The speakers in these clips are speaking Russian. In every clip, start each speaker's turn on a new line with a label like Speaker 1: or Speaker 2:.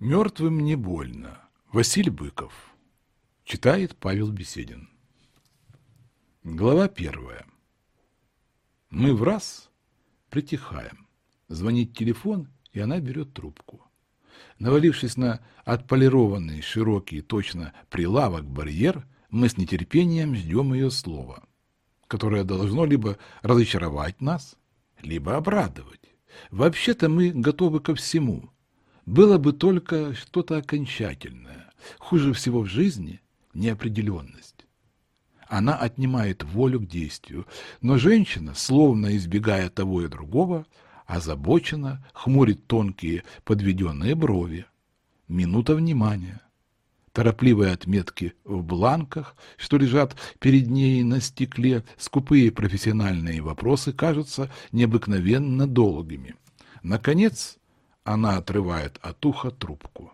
Speaker 1: Мертвым не больно. Василий Быков. Читает Павел Беседин. Глава первая. Мы в раз притихаем. Звонит телефон, и она берет трубку. Навалившись на отполированный, широкий, точно прилавок барьер, мы с нетерпением ждем ее слова, которое должно либо разочаровать нас, либо обрадовать. Вообще-то мы готовы ко всему. Было бы только что-то окончательное. Хуже всего в жизни – неопределенность. Она отнимает волю к действию, но женщина, словно избегая того и другого, озабоченно хмурит тонкие подведенные брови. Минута внимания. Торопливые отметки в бланках, что лежат перед ней на стекле, скупые профессиональные вопросы кажутся необыкновенно долгими. Наконец, она отрывает от уха трубку.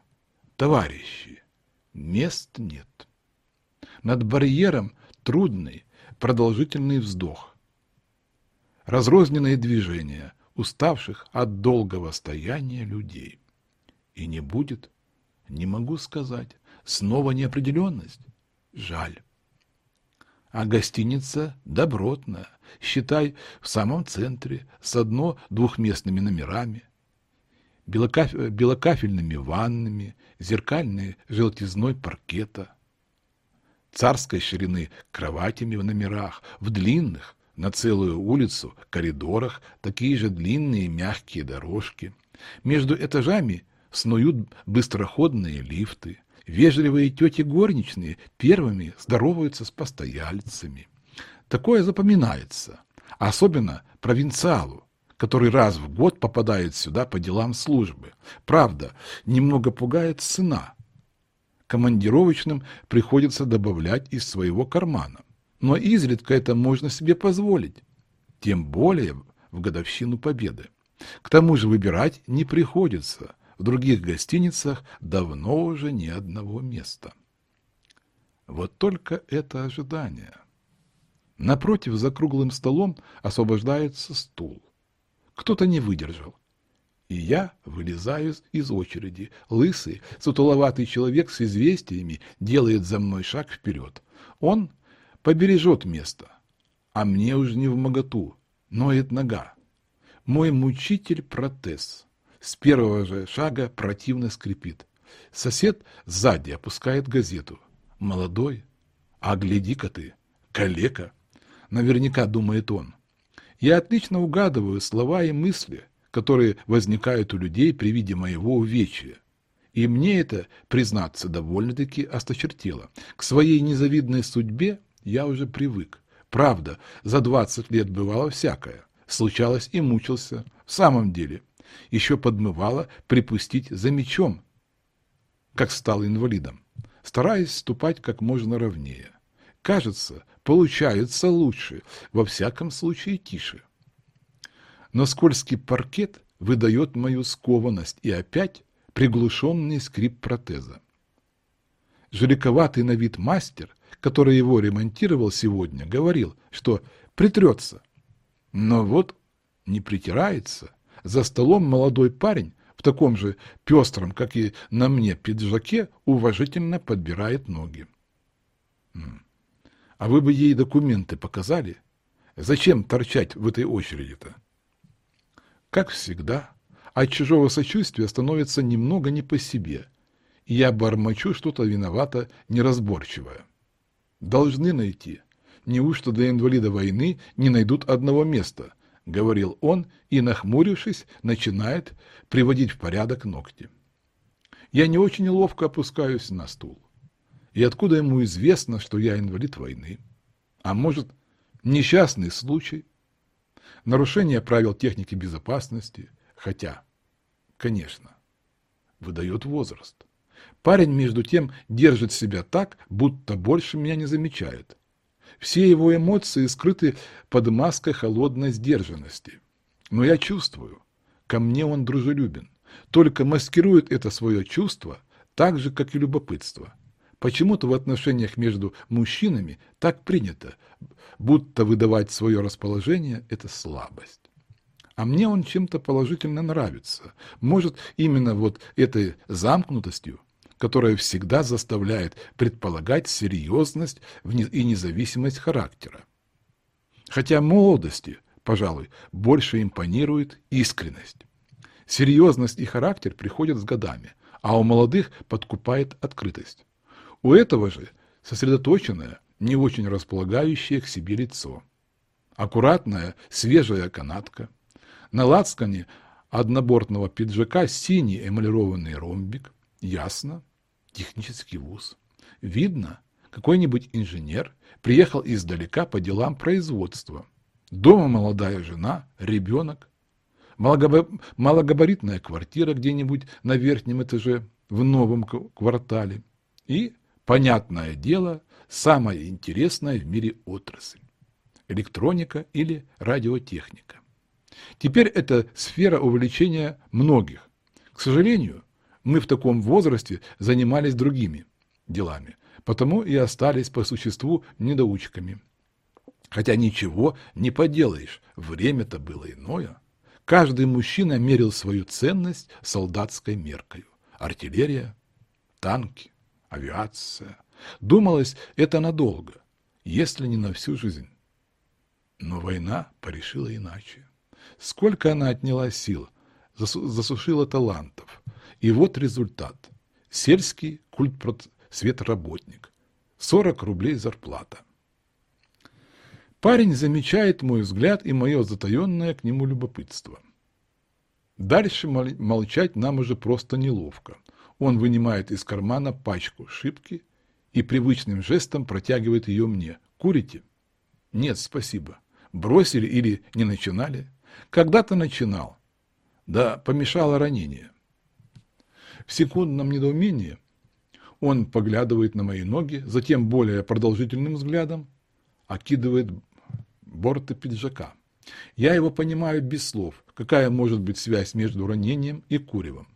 Speaker 1: Товарищи, мест нет. Над барьером трудный, продолжительный вздох. Разрозненные движения, уставших от долгого стояния людей. И не будет, не могу сказать, снова неопределенность. Жаль. А гостиница добротная, считай, в самом центре, с одно-двухместными номерами, белокаф... белокафельными ваннами, зеркальной желтизной паркета, царской ширины кроватями в номерах, в длинных, на целую улицу, коридорах, такие же длинные мягкие дорожки. Между этажами снуют быстроходные лифты. Вежливые тети горничные первыми здороваются с постояльцами. Такое запоминается, особенно провинциалу, который раз в год попадает сюда по делам службы. Правда, немного пугает цена. Командировочным приходится добавлять из своего кармана но изредка это можно себе позволить, тем более в годовщину Победы. К тому же выбирать не приходится, в других гостиницах давно уже ни одного места. Вот только это ожидание. Напротив, за круглым столом освобождается стул. Кто-то не выдержал. И я вылезаю из очереди. Лысый, сутуловатый человек с известиями делает за мной шаг вперед. Он побережет место. А мне уж не в моготу, ноет нога. Мой мучитель протез. С первого же шага противно скрипит. Сосед сзади опускает газету. Молодой. А гляди-ка ты, калека. Наверняка думает он. Я отлично угадываю слова и мысли, которые возникают у людей при виде моего увечья. И мне это, признаться, довольно-таки осточертело. К своей незавидной судьбе я уже привык. Правда, за двадцать лет бывало всякое. Случалось и мучился. В самом деле, еще подмывало припустить за мечом, как стал инвалидом, стараясь ступать как можно ровнее. Кажется, получается лучше, во всяком случае тише. Но скользкий паркет выдает мою скованность и опять приглушенный скрип протеза. Жуликоватый на вид мастер который его ремонтировал сегодня, говорил, что притрется. Но вот не притирается. За столом молодой парень в таком же пестром, как и на мне, пиджаке уважительно подбирает ноги. А вы бы ей документы показали? Зачем торчать в этой очереди-то? Как всегда, от чужого сочувствия становится немного не по себе, и я бормочу что-то виновато неразборчивое. Должны найти. Неужто для инвалида войны не найдут одного места? — говорил он и, нахмурившись, начинает приводить в порядок ногти. Я не очень ловко опускаюсь на стул. И откуда ему известно, что я инвалид войны? А может, несчастный случай? Нарушение правил техники безопасности? Хотя, конечно, выдает возраст. Парень, между тем, держит себя так, будто больше меня не замечает. Все его эмоции скрыты под маской холодной сдержанности. Но я чувствую, ко мне он дружелюбен, только маскирует это свое чувство так же, как и любопытство. Почему-то в отношениях между мужчинами так принято, будто выдавать свое расположение – это слабость. а мне он чем-то положительно нравится. Может, именно вот этой замкнутостью, которая всегда заставляет предполагать серьезность и независимость характера. Хотя молодости, пожалуй, больше импонирует искренность. Серьезность и характер приходят с годами, а у молодых подкупает открытость. У этого же сосредоточенное, не очень располагающее к себе лицо. Аккуратная, свежая канатка – на лацкане однобортного пиджака синий эмалированный ромбик. Ясно. Технический вуз. Видно, какой-нибудь инженер приехал издалека по делам производства. Дома молодая жена, ребенок. Малогабаритная квартира где-нибудь на верхнем этаже в новом квартале. И, понятное дело, самая интересная в мире отрасль – электроника или радиотехника. Теперь это сфера увлечения многих. К сожалению, мы в таком возрасте занимались другими делами, потому и остались по существу недоучками. Хотя ничего не поделаешь, время-то было иное. Каждый мужчина мерил свою ценность солдатской меркой. Артиллерия, танки, авиация. Думалось, это надолго, если не на всю жизнь. Но война порешила иначе. Сколько она отняла сил, засушила талантов. И вот результат. Сельский культпросветработник. 40 рублей зарплата. Парень замечает мой взгляд и мое затаенное к нему любопытство. Дальше молчать нам уже просто неловко. Он вынимает из кармана пачку шипки и привычным жестом протягивает ее мне. Курите? Нет, спасибо. Бросили или не начинали? Когда-то начинал. Да помешало ранение. В секундном недоумении он поглядывает на мои ноги, затем более продолжительным взглядом окидывает борты пиджака. Я его понимаю без слов, какая может быть связь между ранением и куревом.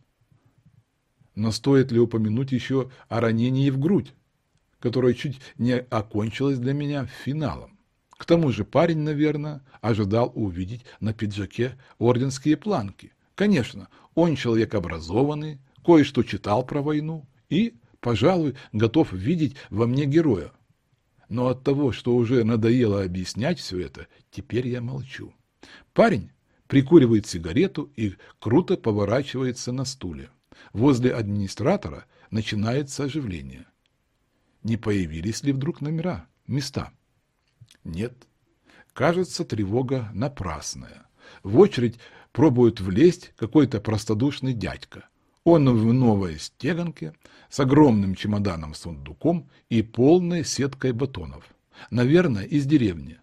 Speaker 1: Но стоит ли упомянуть еще о ранении в грудь, которое чуть не окончилось для меня финалом? К тому же парень, наверное, ожидал увидеть на пиджаке орденские планки. Конечно, он человек образованный, кое-что читал про войну и, пожалуй, готов видеть во мне героя. Но от того, что уже надоело объяснять все это, теперь я молчу. Парень прикуривает сигарету и круто поворачивается на стуле. Возле администратора начинается оживление. Не появились ли вдруг номера, места? Нет. Кажется, тревога напрасная. В очередь пробует влезть какой-то простодушный дядька. Он в новой стеганке, с огромным чемоданом-сундуком и полной сеткой батонов. Наверное, из деревни.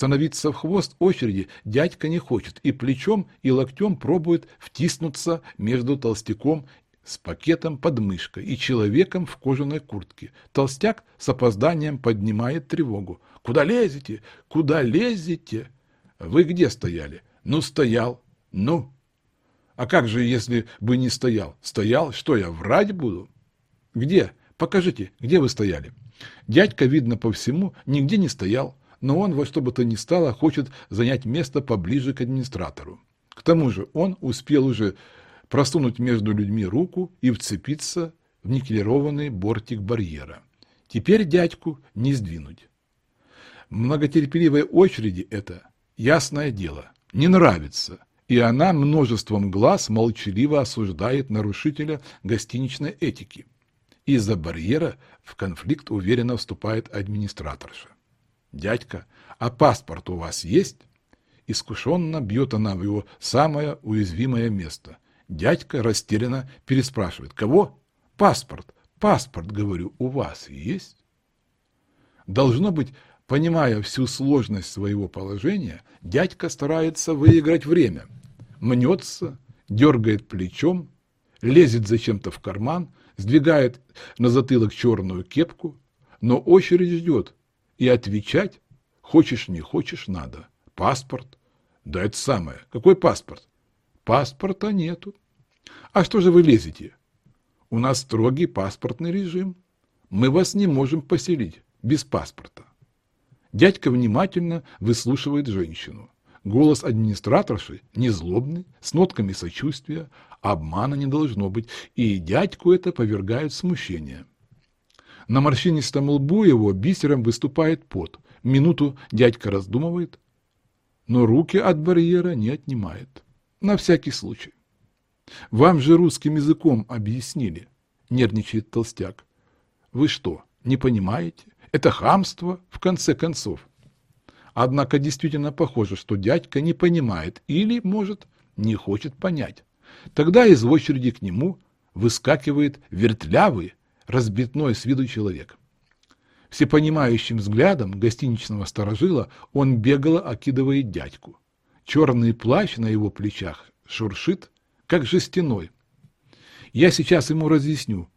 Speaker 1: Становиться в хвост очереди дядька не хочет и плечом, и локтем пробует втиснуться между толстяком с пакетом под мышкой и человеком в кожаной куртке. Толстяк с опозданием поднимает тревогу. «Куда лезете? Куда лезете?» «Вы где стояли?» «Ну, стоял». «Ну?» «А как же, если бы не стоял?» «Стоял? Что я, врать буду?» «Где? Покажите, где вы стояли?» Дядька, видно по всему, нигде не стоял, но он во что бы то ни стало хочет занять место поближе к администратору. К тому же он успел уже просунуть между людьми руку и вцепиться в никелированный бортик барьера. Теперь дядьку не сдвинуть. Многотерпеливой очереди это, ясное дело, не нравится, и она множеством глаз молчаливо осуждает нарушителя гостиничной этики. Из-за барьера в конфликт уверенно вступает администраторша. «Дядька, а паспорт у вас есть?» Искушенно бьет она в его самое уязвимое место – Дядька растерянно переспрашивает. Кого? Паспорт. Паспорт, говорю, у вас есть? Должно быть, понимая всю сложность своего положения, дядька старается выиграть время. Мнется, дергает плечом, лезет зачем-то в карман, сдвигает на затылок черную кепку, но очередь ждет, и отвечать хочешь не хочешь надо. Паспорт. Да это самое. Какой паспорт? Паспорта нету. А что же вы лезете? У нас строгий паспортный режим. Мы вас не можем поселить без паспорта. Дядька внимательно выслушивает женщину. Голос администраторши незлобный, с нотками сочувствия, обмана не должно быть, и дядьку это повергает смущение. На морщинистом лбу его бисером выступает пот. Минуту дядька раздумывает, но руки от барьера не отнимает. На всякий случай. Вам же русским языком объяснили, нервничает толстяк. Вы что, не понимаете? Это хамство, в конце концов. Однако действительно похоже, что дядька не понимает или, может, не хочет понять. Тогда из очереди к нему выскакивает вертлявый, разбитной с виду человек. Всепонимающим взглядом гостиничного сторожила он бегло окидывает дядьку. Черный плащ на его плечах шуршит, как жестяной. Я сейчас ему разъясню,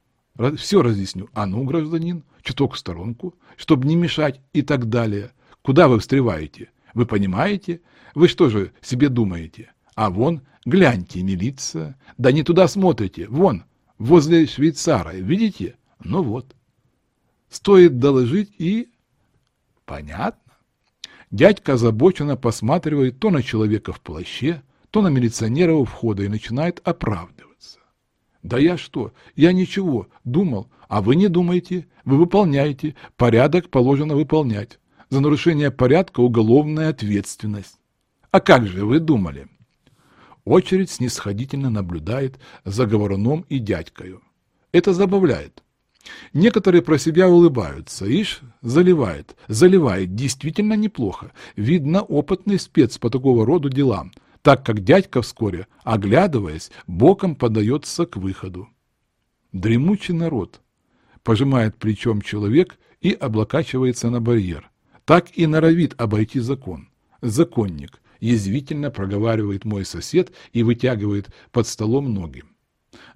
Speaker 1: все разъясню. А ну, гражданин, чуток в сторонку, чтобы не мешать и так далее. Куда вы встреваете? Вы понимаете? Вы что же себе думаете? А вон, гляньте, милиция. Да не туда смотрите. Вон, возле швейцара. Видите? Ну вот. Стоит доложить и... Понятно. Дядька озабоченно посматривает то на человека в плаще, то на милиционера у входа и начинает оправдываться. Да я что? Я ничего. Думал. А вы не думаете. Вы выполняете. Порядок положено выполнять. За нарушение порядка уголовная ответственность. А как же вы думали? Очередь снисходительно наблюдает за говоруном и дядькою. Это забавляет. Некоторые про себя улыбаются. Ишь, заливает, заливает, действительно неплохо. Видно, опытный спец по такого роду делам, так как дядька вскоре, оглядываясь, боком подается к выходу. Дремучий народ. Пожимает плечом человек и облокачивается на барьер. Так и норовит обойти закон. Законник. Язвительно проговаривает мой сосед и вытягивает под столом ноги.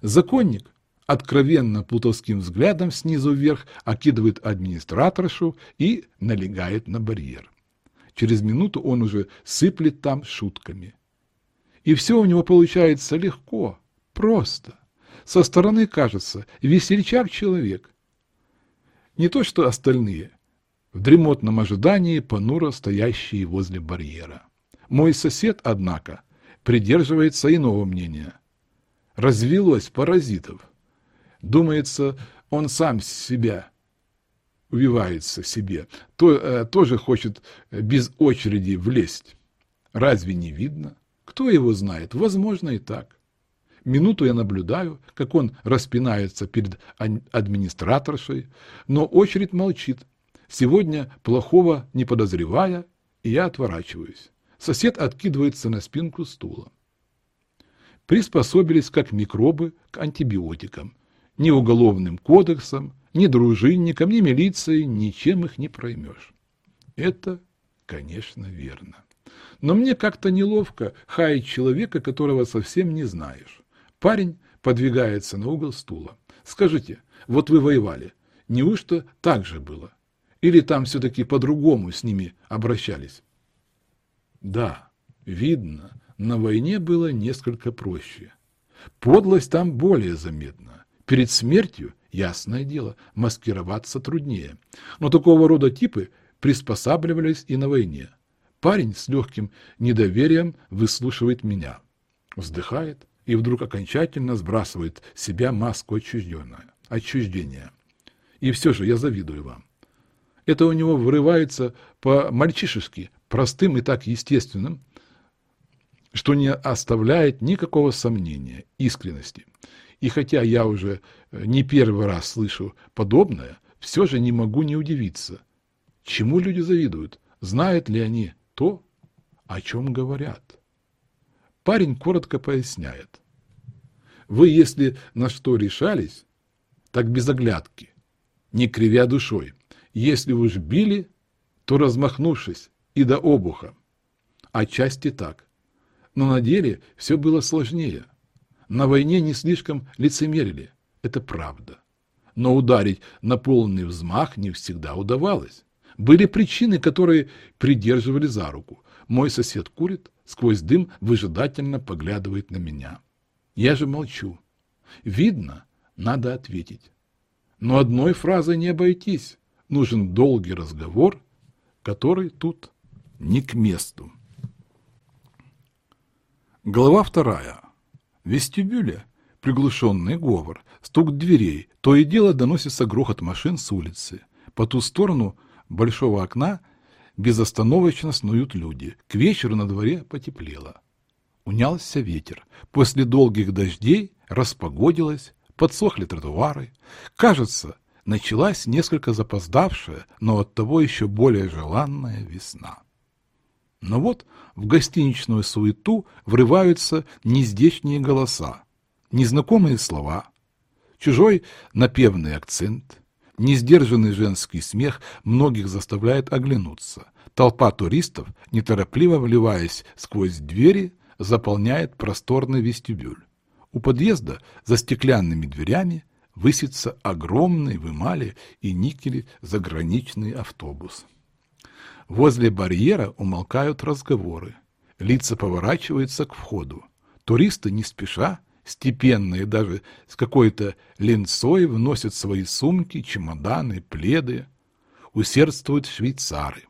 Speaker 1: Законник откровенно плутовским взглядом снизу вверх окидывает администраторшу и налегает на барьер. Через минуту он уже сыплет там шутками. И все у него получается легко, просто. Со стороны кажется, весельчак человек. Не то что остальные, в дремотном ожидании понуро стоящие возле барьера. Мой сосед, однако, придерживается иного мнения. Развелось паразитов. Думается, он сам себя убивается себе, то, э, тоже хочет без очереди влезть. Разве не видно? Кто его знает? Возможно и так. Минуту я наблюдаю, как он распинается перед администраторшей, но очередь молчит. Сегодня плохого не подозревая, я отворачиваюсь. Сосед откидывается на спинку стула. Приспособились как микробы к антибиотикам ни уголовным кодексом, ни дружинником, ни милицией, ничем их не проймешь. Это, конечно, верно. Но мне как-то неловко хаять человека, которого совсем не знаешь. Парень подвигается на угол стула. Скажите, вот вы воевали, неужто так же было? Или там все-таки по-другому с ними обращались? Да, видно, на войне было несколько проще. Подлость там более заметна. Перед смертью, ясное дело, маскироваться труднее. Но такого рода типы приспосабливались и на войне. Парень с легким недоверием выслушивает меня, вздыхает и вдруг окончательно сбрасывает с себя маску отчуждения. И все же я завидую вам. Это у него вырывается по-мальчишески, простым и так естественным, что не оставляет никакого сомнения, искренности. И хотя я уже э, не первый раз слышу подобное, все же не могу не удивиться. Чему люди завидуют? Знают ли они то, о чем говорят? Парень коротко поясняет. Вы, если на что решались, так без оглядки, не кривя душой. Если уж били, то размахнувшись и до обуха. Отчасти так. Но на деле все было сложнее – на войне не слишком лицемерили, это правда. Но ударить на полный взмах не всегда удавалось. Были причины, которые придерживали за руку. Мой сосед курит, сквозь дым выжидательно поглядывает на меня. Я же молчу. Видно, надо ответить. Но одной фразой не обойтись. Нужен долгий разговор, который тут не к месту. Глава вторая. В вестибюле приглушенный говор, стук дверей, то и дело доносится грохот машин с улицы. По ту сторону большого окна безостановочно снуют люди. К вечеру на дворе потеплело. Унялся ветер. После долгих дождей распогодилось, подсохли тротуары. Кажется, началась несколько запоздавшая, но оттого еще более желанная весна. Но вот в гостиничную суету врываются нездешние голоса, незнакомые слова, чужой напевный акцент, несдержанный женский смех многих заставляет оглянуться. Толпа туристов, неторопливо вливаясь сквозь двери, заполняет просторный вестибюль. У подъезда за стеклянными дверями высится огромный в эмали и никеле заграничный автобус. Возле барьера умолкают разговоры. Лица поворачиваются к входу. Туристы не спеша, степенные даже с какой-то ленцой вносят свои сумки, чемоданы, пледы. Усердствуют швейцары.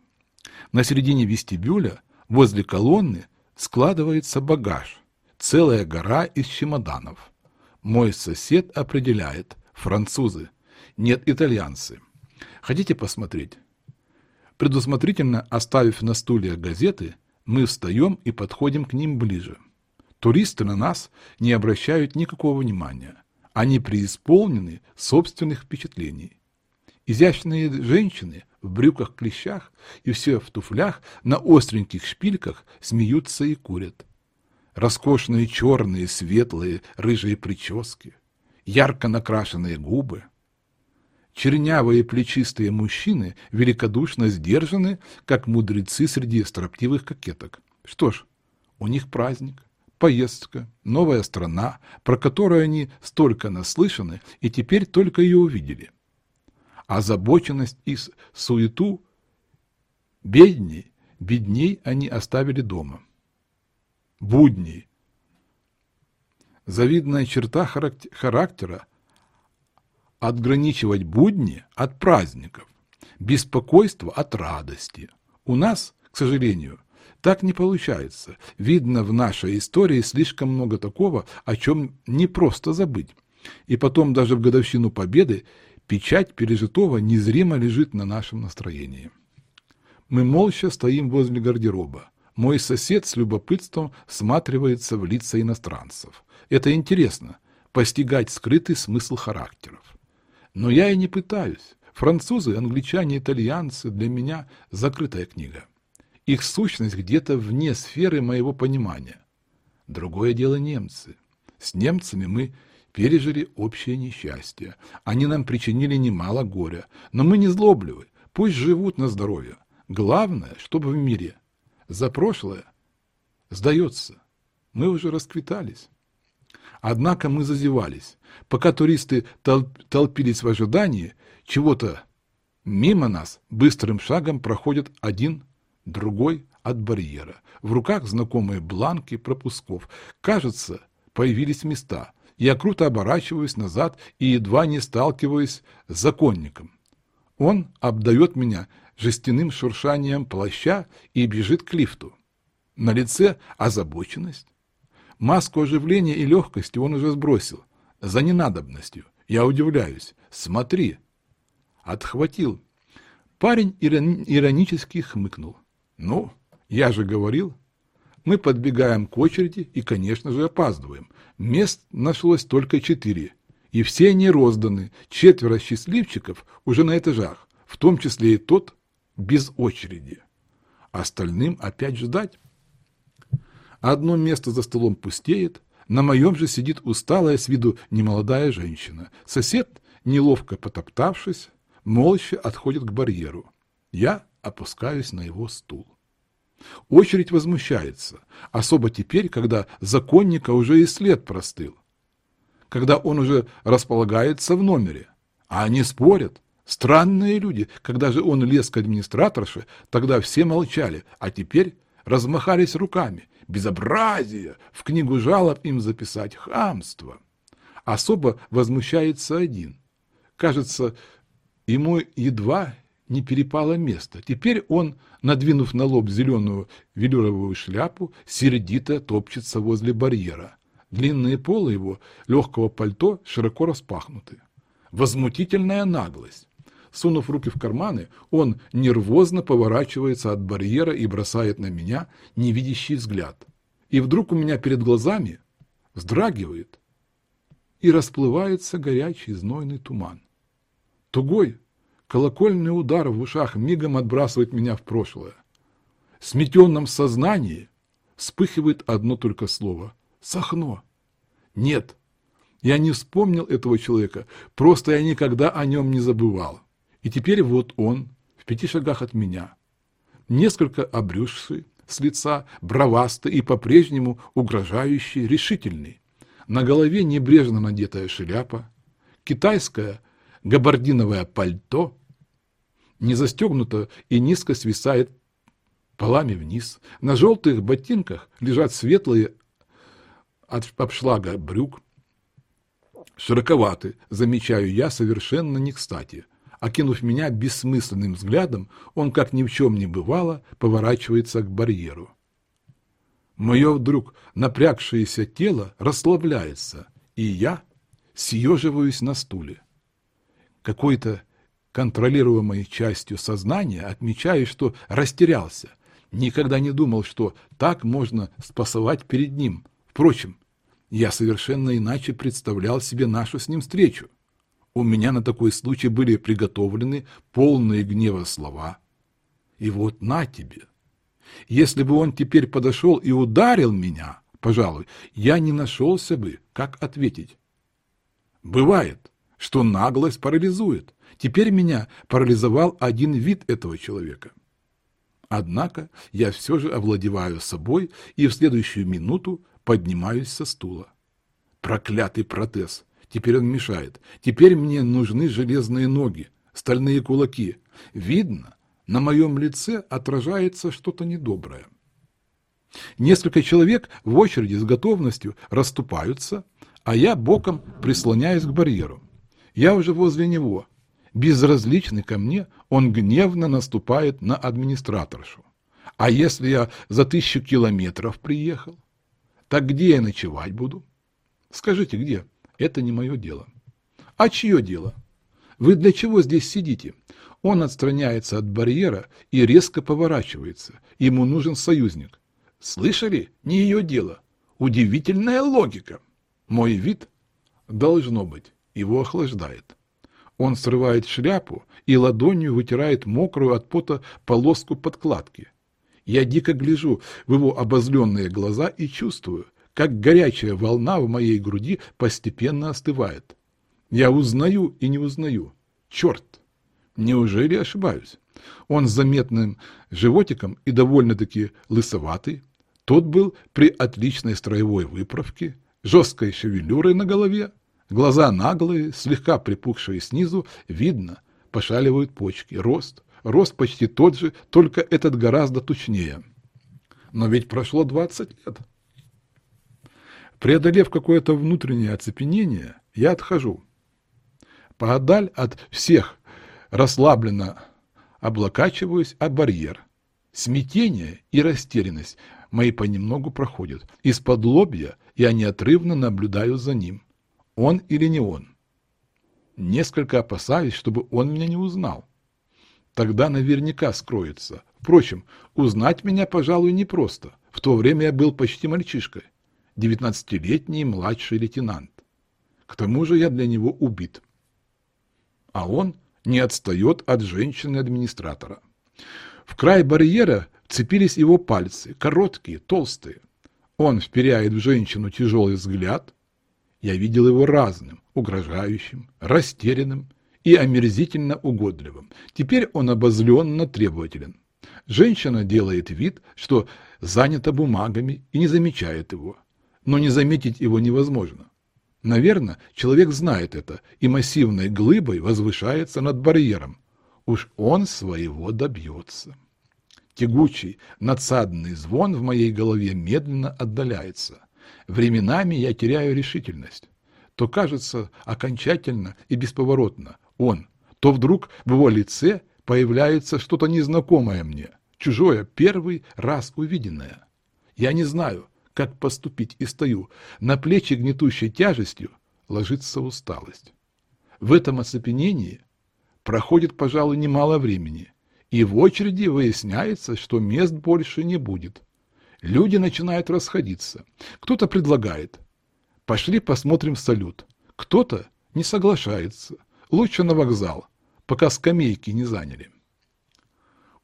Speaker 1: На середине вестибюля, возле колонны, складывается багаж. Целая гора из чемоданов. Мой сосед определяет. Французы. Нет, итальянцы. Хотите посмотреть? Предусмотрительно оставив на стуле газеты, мы встаем и подходим к ним ближе. Туристы на нас не обращают никакого внимания. Они преисполнены собственных впечатлений. Изящные женщины в брюках-клещах и все в туфлях на остреньких шпильках смеются и курят. Роскошные черные, светлые, рыжие прически, ярко накрашенные губы — Чернявые плечистые мужчины великодушно сдержаны, как мудрецы среди строптивых кокеток. Что ж, у них праздник, поездка, новая страна, про которую они столько наслышаны и теперь только ее увидели. Озабоченность и суету бедней, бедней они оставили дома. Будни. Завидная черта характера отграничивать будни от праздников, беспокойство от радости. У нас, к сожалению, так не получается. Видно, в нашей истории слишком много такого, о чем не просто забыть. И потом даже в годовщину Победы печать пережитого незримо лежит на нашем настроении. Мы молча стоим возле гардероба. Мой сосед с любопытством всматривается в лица иностранцев. Это интересно – постигать скрытый смысл характеров. Но я и не пытаюсь. Французы, англичане, итальянцы для меня закрытая книга. Их сущность где-то вне сферы моего понимания. Другое дело немцы. С немцами мы пережили общее несчастье. Они нам причинили немало горя. Но мы не злобливы. Пусть живут на здоровье. Главное, чтобы в мире. За прошлое сдается. Мы уже расквитались. Однако мы зазевались. Пока туристы толпились в ожидании, чего-то мимо нас быстрым шагом проходит один, другой от барьера. В руках знакомые бланки пропусков. Кажется, появились места. Я круто оборачиваюсь назад и едва не сталкиваюсь с законником. Он обдает меня жестяным шуршанием плаща и бежит к лифту. На лице озабоченность, Маску оживления и легкости он уже сбросил. За ненадобностью. Я удивляюсь. Смотри. Отхватил. Парень иронически хмыкнул. Ну, я же говорил. Мы подбегаем к очереди и, конечно же, опаздываем. Мест нашлось только четыре. И все они розданы. Четверо счастливчиков уже на этажах, в том числе и тот без очереди. Остальным опять ждать. Одно место за столом пустеет, на моем же сидит усталая с виду немолодая женщина. Сосед, неловко потоптавшись, молча отходит к барьеру. Я опускаюсь на его стул. Очередь возмущается, особо теперь, когда законника уже и след простыл. Когда он уже располагается в номере. А они спорят. Странные люди. Когда же он лез к администраторше, тогда все молчали, а теперь размахались руками безобразие, в книгу жалоб им записать хамство. Особо возмущается один. Кажется, ему едва не перепало место. Теперь он, надвинув на лоб зеленую велюровую шляпу, сердито топчется возле барьера. Длинные полы его легкого пальто широко распахнуты. Возмутительная наглость. Сунув руки в карманы, он нервозно поворачивается от барьера и бросает на меня невидящий взгляд. И вдруг у меня перед глазами вздрагивает и расплывается горячий знойный туман. Тугой, колокольный удар в ушах мигом отбрасывает меня в прошлое. В сметенном сознании вспыхивает одно только слово — Сахно. Нет, я не вспомнил этого человека, просто я никогда о нем не забывал. И теперь вот он, в пяти шагах от меня, несколько обрюзший с лица, бровастый и по-прежнему угрожающий, решительный. На голове небрежно надетая шляпа, китайское габардиновое пальто, не застегнуто и низко свисает полами вниз. На желтых ботинках лежат светлые от обшлага брюк. Широковаты, замечаю я, совершенно не кстати. Окинув меня бессмысленным взглядом, он, как ни в чем не бывало, поворачивается к барьеру. Мое вдруг напрягшееся тело расслабляется, и я съеживаюсь на стуле. Какой-то контролируемой частью сознания отмечаю, что растерялся. Никогда не думал, что так можно спасовать перед ним. Впрочем, я совершенно иначе представлял себе нашу с ним встречу. У меня на такой случай были приготовлены полные гнева слова. И вот на тебе, если бы он теперь подошел и ударил меня, пожалуй, я не нашелся бы, как ответить. Бывает, что наглость парализует. Теперь меня парализовал один вид этого человека. Однако я все же овладеваю собой и в следующую минуту поднимаюсь со стула. Проклятый протез! Теперь он мешает. Теперь мне нужны железные ноги, стальные кулаки. Видно, на моем лице отражается что-то недоброе. Несколько человек в очереди с готовностью расступаются, а я боком прислоняюсь к барьеру. Я уже возле него. Безразличный ко мне, он гневно наступает на администраторшу. А если я за тысячу километров приехал? Так где я ночевать буду? Скажите, где? Это не мое дело. А чье дело? Вы для чего здесь сидите? Он отстраняется от барьера и резко поворачивается. Ему нужен союзник. Слышали? Не ее дело. Удивительная логика. Мой вид, должно быть, его охлаждает. Он срывает шляпу и ладонью вытирает мокрую от пота полоску подкладки. Я дико гляжу в его обозленные глаза и чувствую, как горячая волна в моей груди постепенно остывает. Я узнаю и не узнаю. Черт! Неужели ошибаюсь? Он с заметным животиком и довольно-таки лысоватый. Тот был при отличной строевой выправке, жесткой шевелюрой на голове, глаза наглые, слегка припухшие снизу, видно, пошаливают почки. Рост, рост почти тот же, только этот гораздо тучнее. Но ведь прошло двадцать лет. Преодолев какое-то внутреннее оцепенение, я отхожу. Поодаль от всех расслабленно облокачиваюсь о барьер. Смятение и растерянность мои понемногу проходят. Из-под лобья я неотрывно наблюдаю за ним. Он или не он. Несколько опасаюсь, чтобы он меня не узнал. Тогда наверняка скроется. Впрочем, узнать меня, пожалуй, непросто. В то время я был почти мальчишкой девятнадцатилетний младший лейтенант. К тому же я для него убит. А он не отстает от женщины-администратора. В край барьера цепились его пальцы, короткие, толстые. Он вперяет в женщину тяжелый взгляд. Я видел его разным, угрожающим, растерянным и омерзительно угодливым. Теперь он обозленно требователен. Женщина делает вид, что занята бумагами и не замечает его но не заметить его невозможно. Наверное, человек знает это и массивной глыбой возвышается над барьером. Уж он своего добьется. Тягучий, надсадный звон в моей голове медленно отдаляется. Временами я теряю решительность. То кажется окончательно и бесповоротно он, то вдруг в его лице появляется что-то незнакомое мне, чужое, первый раз увиденное. Я не знаю, как поступить, и стою. На плечи гнетущей тяжестью ложится усталость. В этом оцепенении проходит, пожалуй, немало времени, и в очереди выясняется, что мест больше не будет. Люди начинают расходиться. Кто-то предлагает. Пошли посмотрим салют. Кто-то не соглашается. Лучше на вокзал, пока скамейки не заняли.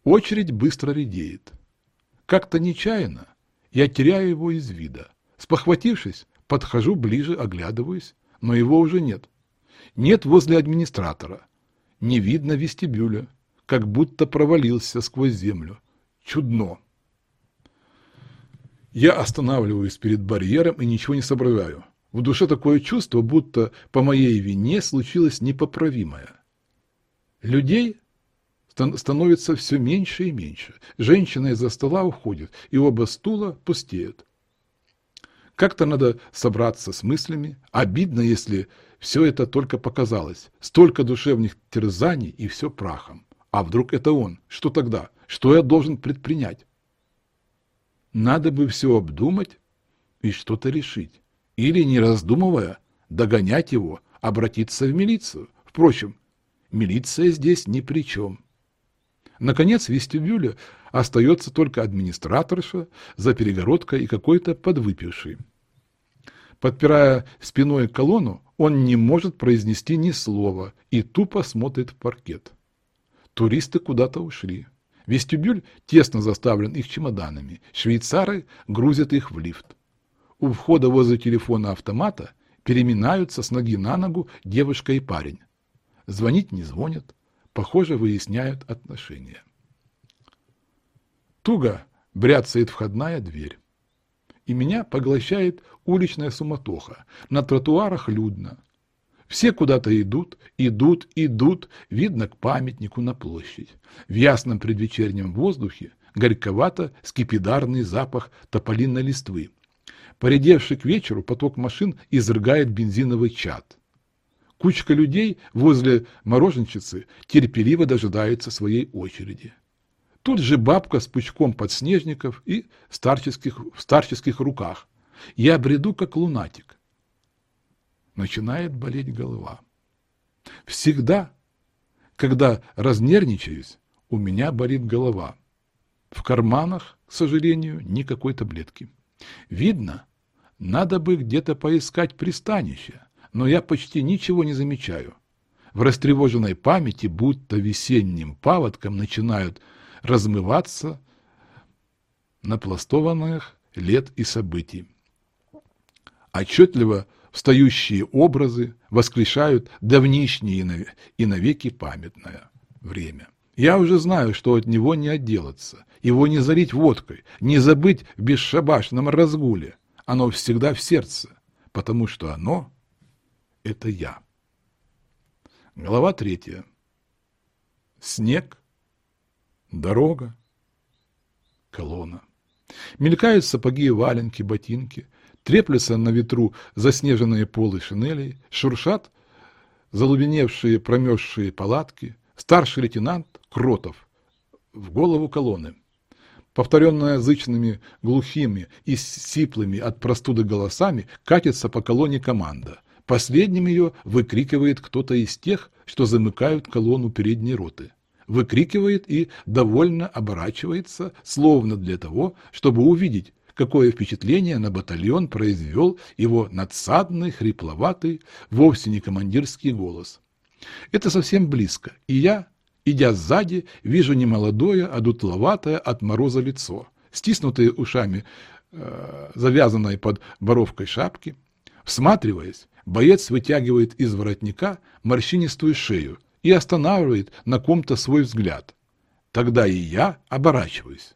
Speaker 1: Очередь быстро редеет. Как-то нечаянно я теряю его из вида. Спохватившись, подхожу ближе, оглядываюсь, но его уже нет. Нет возле администратора. Не видно вестибюля, как будто провалился сквозь землю. Чудно. Я останавливаюсь перед барьером и ничего не соображаю. В душе такое чувство, будто по моей вине случилось непоправимое. Людей становится все меньше и меньше. Женщина из-за стола уходит, и оба стула пустеют. Как-то надо собраться с мыслями. Обидно, если все это только показалось. Столько душевных терзаний, и все прахом. А вдруг это он? Что тогда? Что я должен предпринять? Надо бы все обдумать и что-то решить. Или, не раздумывая, догонять его, обратиться в милицию. Впрочем, милиция здесь ни при чем. Наконец, в вестибюле остается только администраторша за перегородкой и какой-то подвыпивший. Подпирая спиной колонну, он не может произнести ни слова и тупо смотрит в паркет. Туристы куда-то ушли. Вестибюль тесно заставлен их чемоданами. Швейцары грузят их в лифт. У входа возле телефона автомата переминаются с ноги на ногу девушка и парень. Звонить не звонят. Похоже, выясняют отношения. Туго бряцает входная дверь. И меня поглощает уличная суматоха. На тротуарах людно. Все куда-то идут, идут, идут, видно к памятнику на площадь. В ясном предвечернем воздухе горьковато скипидарный запах тополинной листвы. Поредевший к вечеру поток машин изрыгает бензиновый чад. Кучка людей возле мороженщицы терпеливо дожидается своей очереди. Тут же бабка с пучком подснежников и старческих, в старческих руках. Я бреду, как лунатик начинает болеть голова. Всегда, когда разнервничаюсь, у меня болит голова. В карманах, к сожалению, никакой таблетки. Видно, надо бы где-то поискать пристанище, но я почти ничего не замечаю. В растревоженной памяти, будто весенним паводком, начинают размываться напластованных лет и событий. Отчетливо встающие образы воскрешают давнишнее и навеки памятное время. Я уже знаю, что от него не отделаться, его не залить водкой, не забыть в бесшабашном разгуле. Оно всегда в сердце, потому что оно — это я. Глава третья. Снег, дорога, колонна. Мелькают сапоги, валенки, ботинки, треплются на ветру заснеженные полы шинелей, шуршат залубеневшие промерзшие палатки, старший лейтенант Кротов в голову колонны. Повторенная зычными, глухими и сиплыми от простуды голосами, катится по колонне команда. Последним ее выкрикивает кто-то из тех, что замыкают колонну передней роты. Выкрикивает и довольно оборачивается, словно для того, чтобы увидеть, какое впечатление на батальон произвел его надсадный, хрипловатый, вовсе не командирский голос. Это совсем близко, и я, идя сзади, вижу немолодое, а дутловатое от мороза лицо, стиснутые ушами, э, завязанной под боровкой шапки. Всматриваясь, боец вытягивает из воротника морщинистую шею и останавливает на ком-то свой взгляд. Тогда и я оборачиваюсь.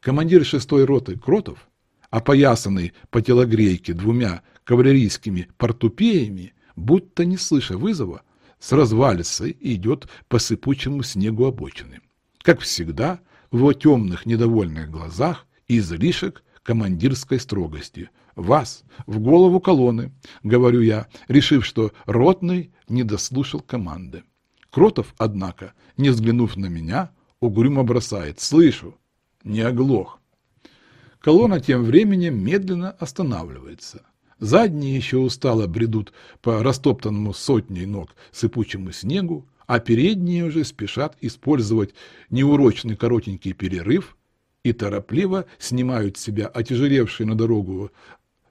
Speaker 1: Командир шестой роты Кротов, опоясанный по телогрейке двумя кавалерийскими портупеями, будто не слыша вызова, с развалицей идет по сыпучему снегу обочины. Как всегда, в его темных недовольных глазах излишек командирской строгости. «Вас, в голову колонны», — говорю я, решив, что ротный не дослушал команды. Кротов, однако, не взглянув на меня, угрюмо бросает «Слышу!» Не оглох. Колонна тем временем медленно останавливается. Задние еще устало бредут по растоптанному сотней ног сыпучему снегу, а передние уже спешат использовать неурочный коротенький перерыв и торопливо снимают с себя отяжелевшие на дорогу,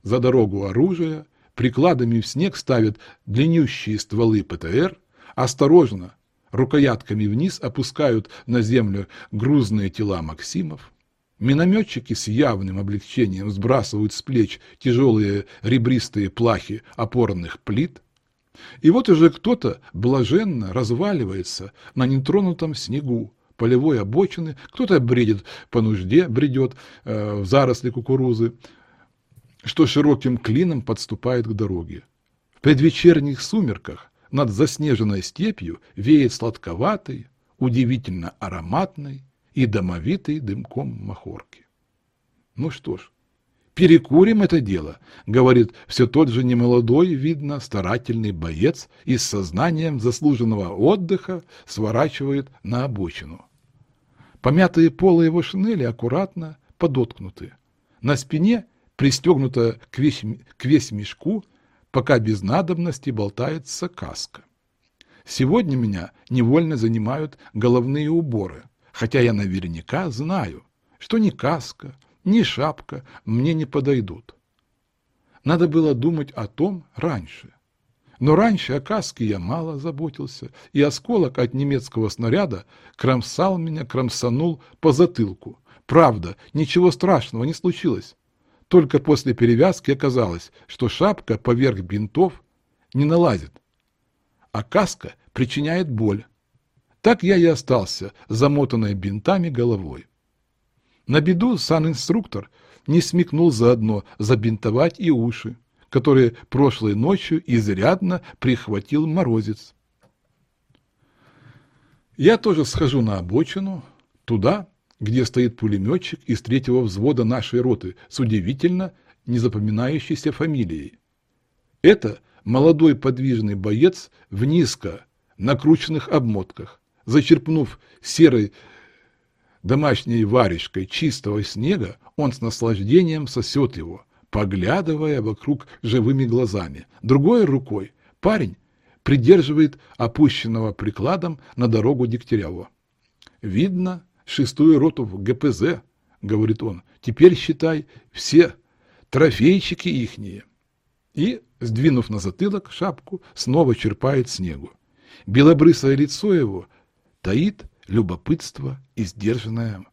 Speaker 1: за дорогу оружие, прикладами в снег ставят длиннющие стволы ПТР, осторожно, рукоятками вниз опускают на землю грузные тела Максимов. Минометчики с явным облегчением сбрасывают с плеч тяжелые ребристые плахи опорных плит. И вот уже кто-то блаженно разваливается на нетронутом снегу полевой обочины, кто-то бредит по нужде, бредет э, в заросли кукурузы, что широким клином подступает к дороге. В предвечерних сумерках над заснеженной степью веет сладковатый, удивительно ароматный и домовитый дымком махорки. Ну что ж, перекурим это дело, говорит все тот же немолодой, видно, старательный боец и с сознанием заслуженного отдыха сворачивает на обочину. Помятые полы его шинели аккуратно подоткнуты. На спине, пристегнута к весь, к весь мешку, пока без надобности болтается каска. Сегодня меня невольно занимают головные уборы, хотя я наверняка знаю, что ни каска, ни шапка мне не подойдут. Надо было думать о том раньше. Но раньше о каске я мало заботился, и осколок от немецкого снаряда кромсал меня, кромсанул по затылку. Правда, ничего страшного не случилось. Только после перевязки оказалось, что шапка поверх бинтов не налазит, а каска причиняет боль. Так я и остался, замотанной бинтами головой. На беду санинструктор не смекнул заодно забинтовать и уши который прошлой ночью изрядно прихватил морозец. Я тоже схожу на обочину, туда, где стоит пулеметчик из третьего взвода нашей роты с удивительно незапоминающейся фамилией. Это молодой подвижный боец в низко накрученных обмотках. Зачерпнув серой домашней варежкой чистого снега, он с наслаждением сосет его, поглядывая вокруг живыми глазами. Другой рукой парень придерживает опущенного прикладом на дорогу Дегтяреву. «Видно шестую роту в ГПЗ», — говорит он. «Теперь, считай, все трофейчики ихние». И, сдвинув на затылок шапку, снова черпает снегу. Белобрысое лицо его таит любопытство и сдержанное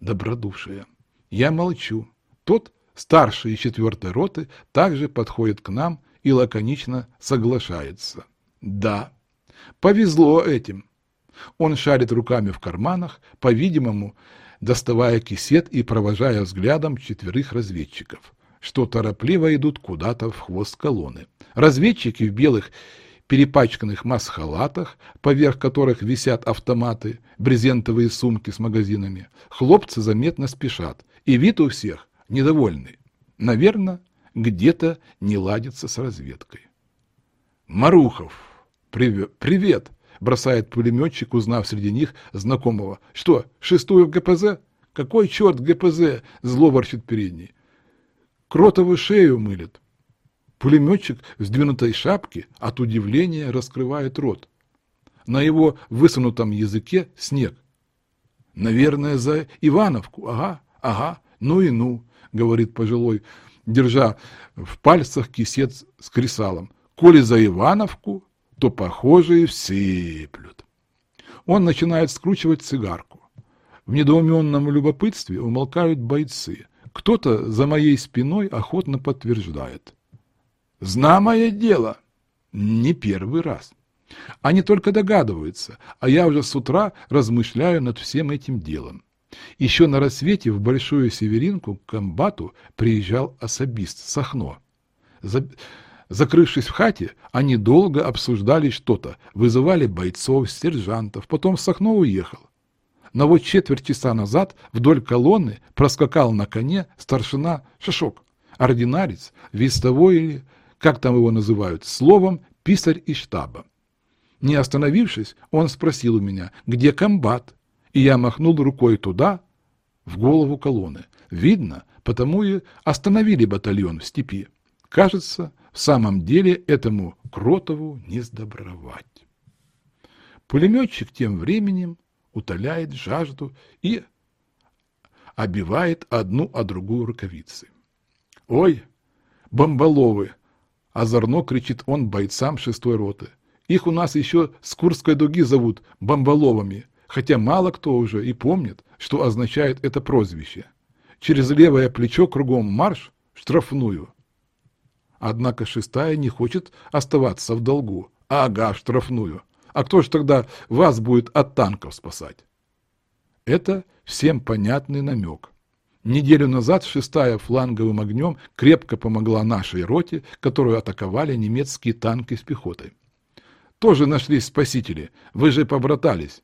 Speaker 1: добродушие. Я молчу. Тот старший четвертой роты также подходит к нам и лаконично соглашается. Да, повезло этим. Он шарит руками в карманах, по-видимому, доставая кисет и провожая взглядом четверых разведчиков, что торопливо идут куда-то в хвост колонны. Разведчики в белых перепачканных маск-халатах, поверх которых висят автоматы, брезентовые сумки с магазинами. Хлопцы заметно спешат, и вид у всех недовольный. Наверное, где-то не ладится с разведкой. «Марухов! Привет!», привет бросает пулеметчик, узнав среди них знакомого. «Что, шестую в ГПЗ? Какой черт ГПЗ?» — зло ворчит передний. «Кротову шею мылит». Пулеметчик в сдвинутой шапке от удивления раскрывает рот. На его высунутом языке снег. «Наверное, за Ивановку. Ага, ага, ну и ну. — говорит пожилой, держа в пальцах кисет с кресалом. «Коли за Ивановку, то похожие всыплют». Он начинает скручивать цигарку. В недоуменном любопытстве умолкают бойцы. Кто-то за моей спиной охотно подтверждает. «Знамое дело!» Не первый раз. Они только догадываются, а я уже с утра размышляю над всем этим делом. Еще на рассвете в Большую Северинку к комбату приезжал особист Сахно. За... Закрывшись в хате, они долго обсуждали что-то, вызывали бойцов, сержантов, потом Сахно уехал. Но вот четверть часа назад вдоль колонны проскакал на коне старшина Шашок, ординарец, вестовой или, как там его называют, словом, писарь из штаба. Не остановившись, он спросил у меня, где комбат, и я махнул рукой туда, в голову колонны. Видно, потому и остановили батальон в степи. Кажется, в самом деле этому Кротову не сдобровать. Пулеметчик тем временем утоляет жажду и обивает одну о другую рукавицы. «Ой, бомболовы!» – озорно кричит он бойцам шестой роты. «Их у нас еще с Курской дуги зовут бомболовами, хотя мало кто уже и помнит, что означает это прозвище. Через левое плечо кругом марш штрафную. Однако шестая не хочет оставаться в долгу. Ага, штрафную. А кто ж тогда вас будет от танков спасать? Это всем понятный намек. Неделю назад шестая фланговым огнем крепко помогла нашей роте, которую атаковали немецкие танки с пехотой. Тоже нашлись спасители, вы же побратались.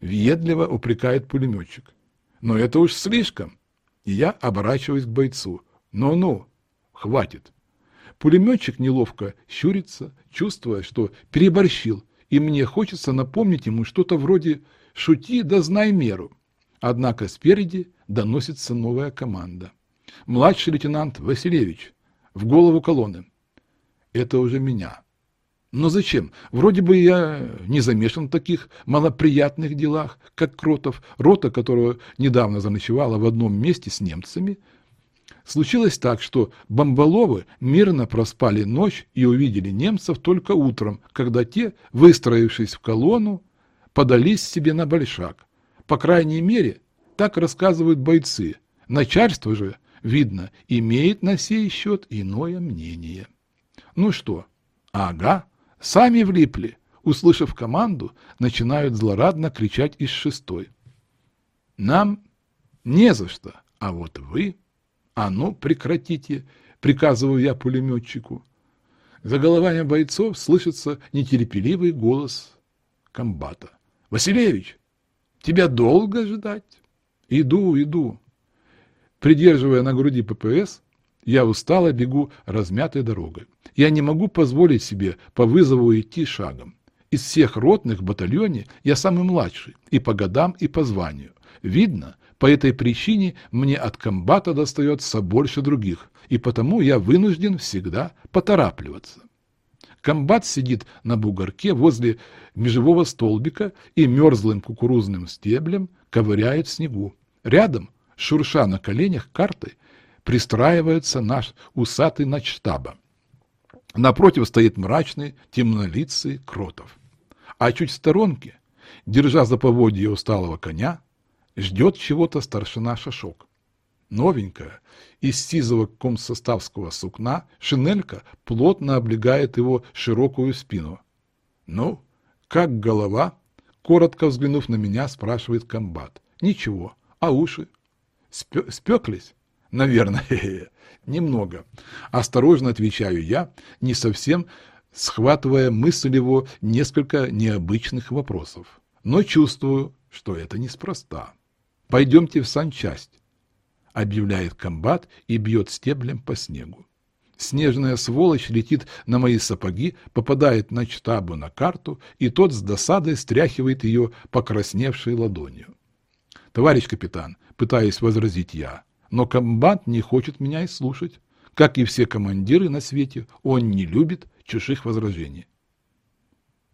Speaker 1: Въедливо упрекает пулеметчик. Но это уж слишком. И я оборачиваюсь к бойцу. Ну-ну, хватит. Пулеметчик неловко щурится, чувствуя, что переборщил, и мне хочется напомнить ему что-то вроде «шути да знай меру». Однако спереди доносится новая команда. Младший лейтенант Василевич в голову колонны. Это уже меня. Но зачем? Вроде бы я не замешан в таких малоприятных делах, как Кротов, рота которого недавно заночевала в одном месте с немцами. Случилось так, что бомболовы мирно проспали ночь и увидели немцев только утром, когда те, выстроившись в колонну, подались себе на большак. По крайней мере, так рассказывают бойцы. Начальство же, видно, имеет на сей счет иное мнение. Ну что, ага, Сами влипли. Услышав команду, начинают злорадно кричать из шестой. Нам не за что, а вот вы... А ну, прекратите, приказываю я пулеметчику. За головами бойцов слышится нетерпеливый голос комбата. «Василевич, тебя долго ждать?» «Иду, иду». Придерживая на груди ППС, я устало бегу размятой дорогой. Я не могу позволить себе по вызову идти шагом. Из всех ротных в батальоне я самый младший, и по годам, и по званию. Видно, по этой причине мне от комбата достается больше других, и потому я вынужден всегда поторапливаться. Комбат сидит на бугорке возле межевого столбика и мерзлым кукурузным стеблем ковыряет в снегу. Рядом, шурша на коленях картой, пристраивается наш усатый начштаба. Напротив стоит мрачный, темнолицый Кротов. А чуть в сторонке, держа за поводье усталого коня, ждет чего-то старшина Шашок. Новенькая, из сизого комсоставского сукна, шинелька плотно облегает его широкую спину. «Ну, как голова?» Коротко взглянув на меня, спрашивает комбат. «Ничего. А уши?» «Спеклись?» Наверное, немного. Осторожно отвечаю я, не совсем схватывая мысль его несколько необычных вопросов. Но чувствую, что это неспроста. «Пойдемте в санчасть», — объявляет комбат и бьет стеблем по снегу. Снежная сволочь летит на мои сапоги, попадает на штабу на карту, и тот с досадой стряхивает ее покрасневшей ладонью. «Товарищ капитан», — пытаясь возразить я, но комбат не хочет меня и слушать. Как и все командиры на свете, он не любит чужих возражений.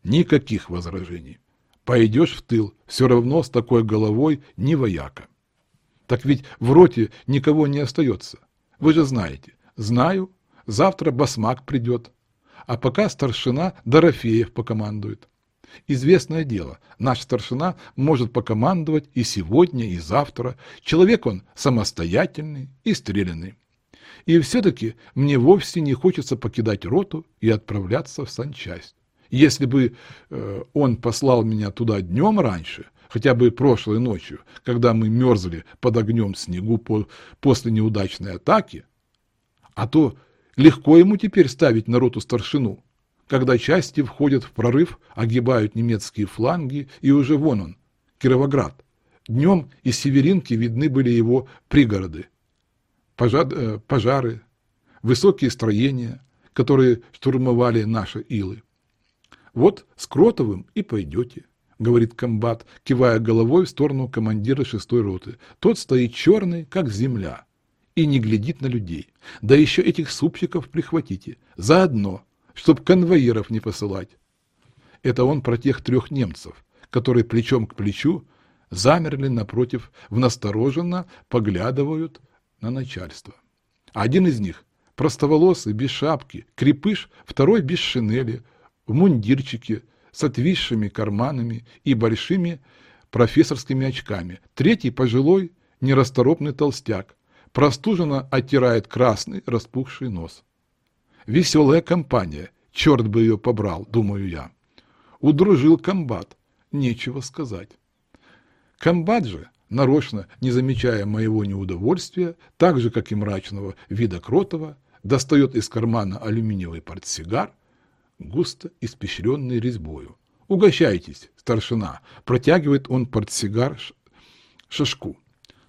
Speaker 1: Никаких возражений. Пойдешь в тыл, все равно с такой головой не вояка. Так ведь в роте никого не остается. Вы же знаете. Знаю, завтра басмак придет. А пока старшина Дорофеев покомандует. Известное дело, наш старшина может покомандовать и сегодня, и завтра. Человек он самостоятельный и стрелянный. И все-таки мне вовсе не хочется покидать роту и отправляться в санчасть. Если бы э, он послал меня туда днем раньше, хотя бы прошлой ночью, когда мы мерзли под огнем снегу по, после неудачной атаки, а то легко ему теперь ставить на роту старшину, когда части входят в прорыв, огибают немецкие фланги, и уже вон он, Кировоград. Днем из Северинки видны были его пригороды, э, пожары, высокие строения, которые штурмовали наши илы. Вот с Кротовым и пойдете, говорит комбат, кивая головой в сторону командира шестой роты. Тот стоит черный, как земля, и не глядит на людей. Да еще этих супчиков прихватите. Заодно, чтоб конвоиров не посылать. Это он про тех трех немцев, которые плечом к плечу замерли напротив, в настороженно поглядывают на начальство. Один из них, простоволосый, без шапки, крепыш, второй без шинели, в мундирчике, с отвисшими карманами и большими профессорскими очками. Третий пожилой, нерасторопный толстяк, простуженно оттирает красный распухший нос. Веселая компания, черт бы ее побрал, думаю я. Удружил комбат, нечего сказать. Комбат же, нарочно не замечая моего неудовольствия, так же, как и мрачного вида Кротова, достает из кармана алюминиевый портсигар, густо испещренный резьбою. «Угощайтесь, старшина!» – протягивает он портсигар шашку.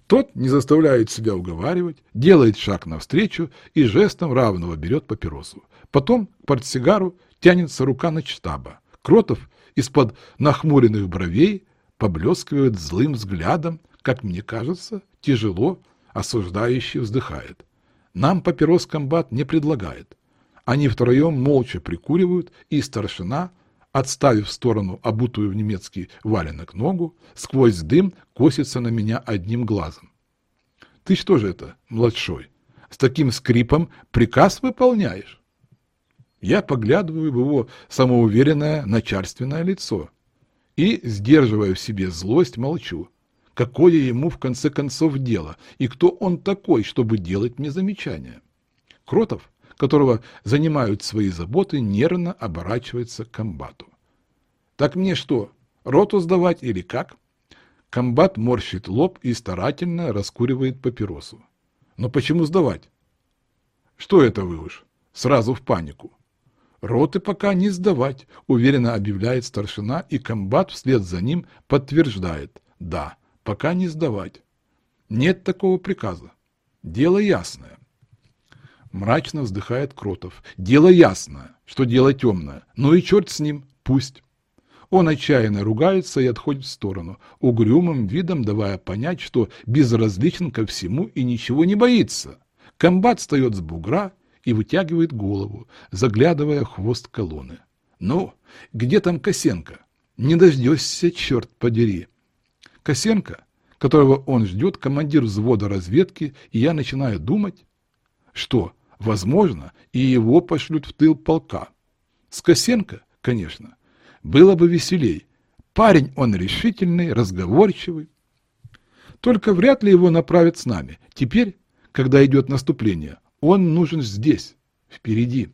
Speaker 1: Тот не заставляет себя уговаривать, делает шаг навстречу и жестом равного берет папиросу. Потом к портсигару тянется рука на штаба. Кротов из-под нахмуренных бровей поблескивает злым взглядом, как мне кажется, тяжело, осуждающий вздыхает. Нам папирос комбат не предлагает. Они втроем молча прикуривают, и старшина, отставив в сторону обутую в немецкий валенок ногу, сквозь дым косится на меня одним глазом. Ты что же это, младшой, с таким скрипом приказ выполняешь? Я поглядываю в его самоуверенное начальственное лицо и, сдерживая в себе злость, молчу. Какое ему в конце концов дело, и кто он такой, чтобы делать мне замечания? Кротов, которого занимают свои заботы, нервно оборачивается к комбату. Так мне что, роту сдавать или как? Комбат морщит лоб и старательно раскуривает папиросу. Но почему сдавать? Что это вы уж? Сразу в панику. Роты пока не сдавать, уверенно объявляет старшина, и комбат вслед за ним подтверждает. Да, пока не сдавать. Нет такого приказа. Дело ясное. Мрачно вздыхает Кротов. Дело ясное, что дело темное. Ну и черт с ним, пусть. Он отчаянно ругается и отходит в сторону, угрюмым видом давая понять, что безразличен ко всему и ничего не боится. Комбат встает с бугра и вытягивает голову, заглядывая в хвост колонны. «Ну, где там Косенко? Не дождешься, черт подери!» Косенко, которого он ждет, командир взвода разведки, и я начинаю думать, что, возможно, и его пошлют в тыл полка. С Косенко, конечно, было бы веселей. Парень он решительный, разговорчивый. Только вряд ли его направят с нами. Теперь, когда идет наступление, он нужен здесь, впереди.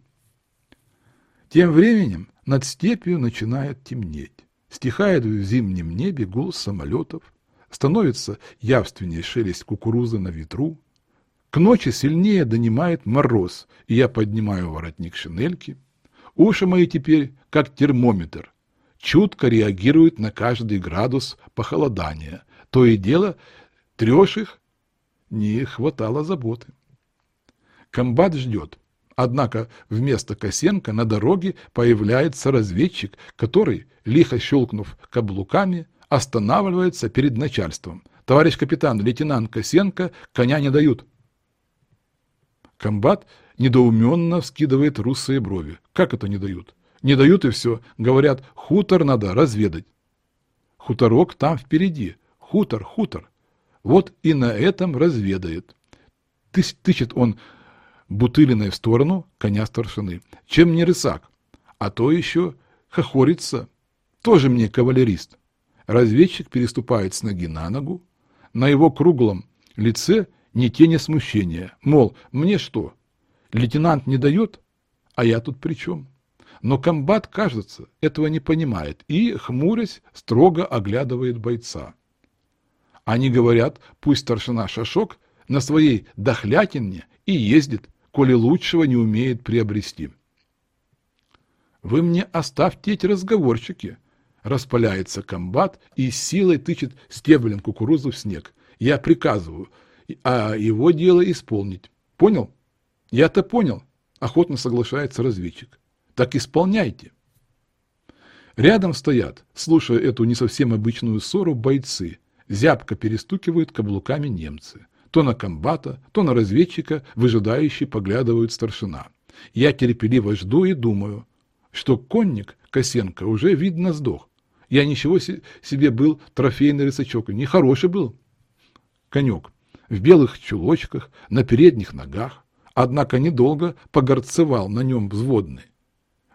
Speaker 1: Тем временем над степью начинает темнеть. Стихает в зимнем небе гул самолетов, становится явственнее шелест кукурузы на ветру. К ночи сильнее донимает мороз, и я поднимаю воротник шинельки. Уши мои теперь, как термометр, чутко реагируют на каждый градус похолодания. То и дело, трешь их, не хватало заботы. Комбат ждет. Однако вместо Косенко на дороге появляется разведчик, который, лихо щелкнув каблуками, останавливается перед начальством. «Товарищ капитан, лейтенант Косенко, коня не дают». Комбат недоуменно вскидывает русые брови. «Как это не дают?» «Не дают и все. Говорят, хутор надо разведать». «Хуторок там впереди. Хутор, хутор. Вот и на этом разведает». Тыч, тычет он Бутылиной в сторону коня старшины. Чем не рысак? А то еще хохорится. Тоже мне кавалерист. Разведчик переступает с ноги на ногу. На его круглом лице ни тени смущения. Мол, мне что? Лейтенант не дает? А я тут при чем? Но комбат, кажется, этого не понимает и, хмурясь, строго оглядывает бойца. Они говорят, пусть старшина Шашок на своей дохлятине и ездит, коли лучшего не умеет приобрести. «Вы мне оставьте эти разговорчики!» Распаляется комбат и силой тычет стеблем кукурузу в снег. Я приказываю, а его дело исполнить. Понял? Я-то понял, охотно соглашается разведчик. Так исполняйте. Рядом стоят, слушая эту не совсем обычную ссору, бойцы. Зябко перестукивают каблуками немцы. То на комбата, то на разведчика, выжидающий поглядывают старшина. Я терпеливо жду и думаю, что конник Косенко уже, видно, сдох. Я ничего себе был трофейный рысачок, нехороший был конек, в белых чулочках, на передних ногах, однако недолго погорцевал на нем взводный.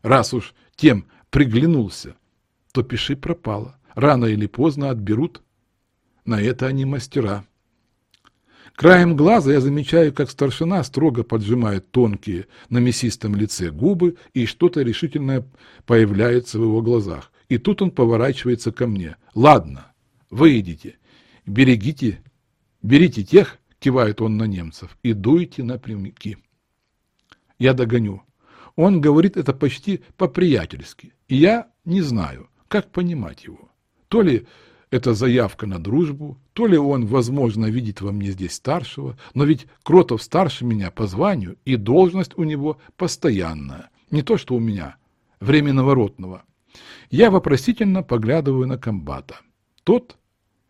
Speaker 1: Раз уж тем приглянулся, то пиши пропало, рано или поздно отберут. На это они мастера. Краем глаза я замечаю, как старшина строго поджимает тонкие на мясистом лице губы, и что-то решительное появляется в его глазах. И тут он поворачивается ко мне. «Ладно, вы идите, берегите, берите тех, — кивает он на немцев, — и дуйте напрямки». Я догоню. Он говорит это почти по-приятельски, и я не знаю, как понимать его. То ли это заявка на дружбу, то ли он, возможно, видит во мне здесь старшего, но ведь Кротов старше меня по званию, и должность у него постоянная, не то что у меня, временного ротного. Я вопросительно поглядываю на комбата. Тот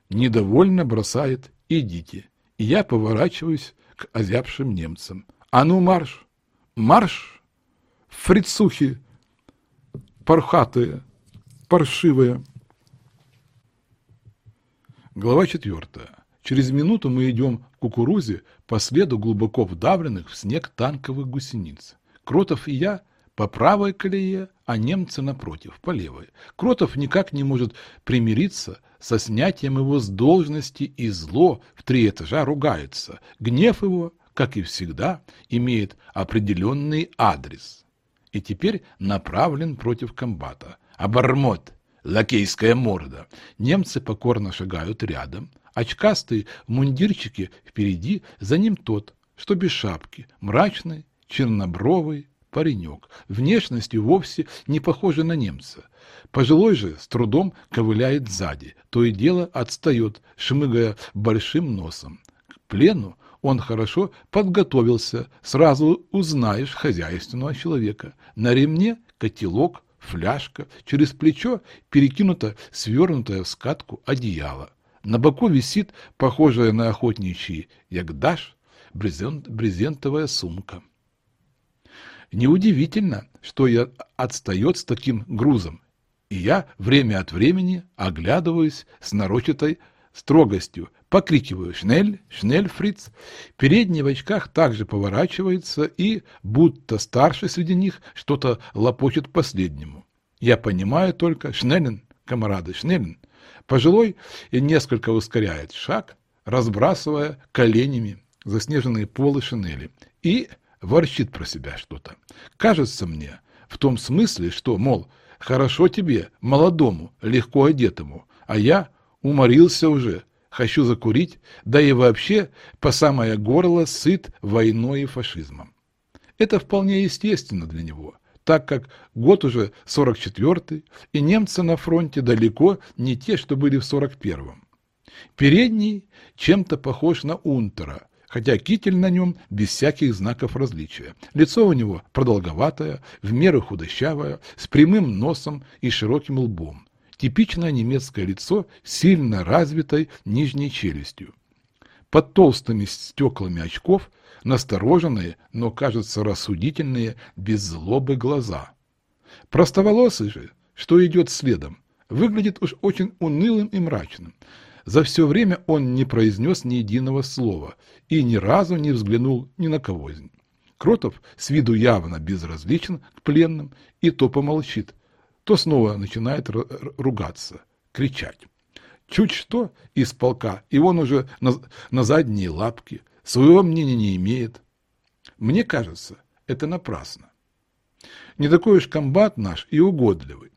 Speaker 1: недовольно бросает «идите», и я поворачиваюсь к озябшим немцам. «А ну марш! Марш! Фрицухи! Пархатые, паршивые!» Глава 4. Через минуту мы идем в кукурузе по следу глубоко вдавленных в снег танковых гусениц. Кротов и я по правой колее, а немцы напротив, по левой. Кротов никак не может примириться со снятием его с должности и зло в три этажа ругается. Гнев его, как и всегда, имеет определенный адрес и теперь направлен против комбата. Обормот! лакейская морда. Немцы покорно шагают рядом. Очкастый в мундирчике впереди, за ним тот, что без шапки, мрачный, чернобровый паренек, внешностью вовсе не похожий на немца. Пожилой же с трудом ковыляет сзади, то и дело отстает, шмыгая большим носом. К плену он хорошо подготовился, сразу узнаешь хозяйственного человека. На ремне котелок, фляжка, через плечо перекинуто свернутое в скатку одеяло. На боку висит, похожая на охотничий ягдаш, брезент, брезентовая сумка. Неудивительно, что я отстает с таким грузом, и я время от времени оглядываюсь с нарочатой строгостью, покрикиваю «Шнель! Шнель, фриц!». Передний в очках также поворачивается и, будто старший среди них, что-то лопочет последнему. Я понимаю только «Шнелен, комарады, Шнелен!». Пожилой и несколько ускоряет шаг, разбрасывая коленями заснеженные полы шинели, и ворчит про себя что-то. Кажется мне, в том смысле, что, мол, хорошо тебе, молодому, легко одетому, а я уморился уже, хочу закурить, да и вообще по самое горло сыт войной и фашизмом. Это вполне естественно для него, так как год уже 44-й, и немцы на фронте далеко не те, что были в 41-м. Передний чем-то похож на Унтера, хотя китель на нем без всяких знаков различия. Лицо у него продолговатое, в меру худощавое, с прямым носом и широким лбом типичное немецкое лицо с сильно развитой нижней челюстью. Под толстыми стеклами очков настороженные, но, кажется, рассудительные, без злобы глаза. Простоволосый же, что идет следом, выглядит уж очень унылым и мрачным. За все время он не произнес ни единого слова и ни разу не взглянул ни на кого из них. Кротов с виду явно безразличен к пленным и то помолчит, то снова начинает ругаться, кричать. Чуть что из полка, и он уже на, на задние лапки, своего мнения не имеет. Мне кажется, это напрасно. Не такой уж комбат наш и угодливый,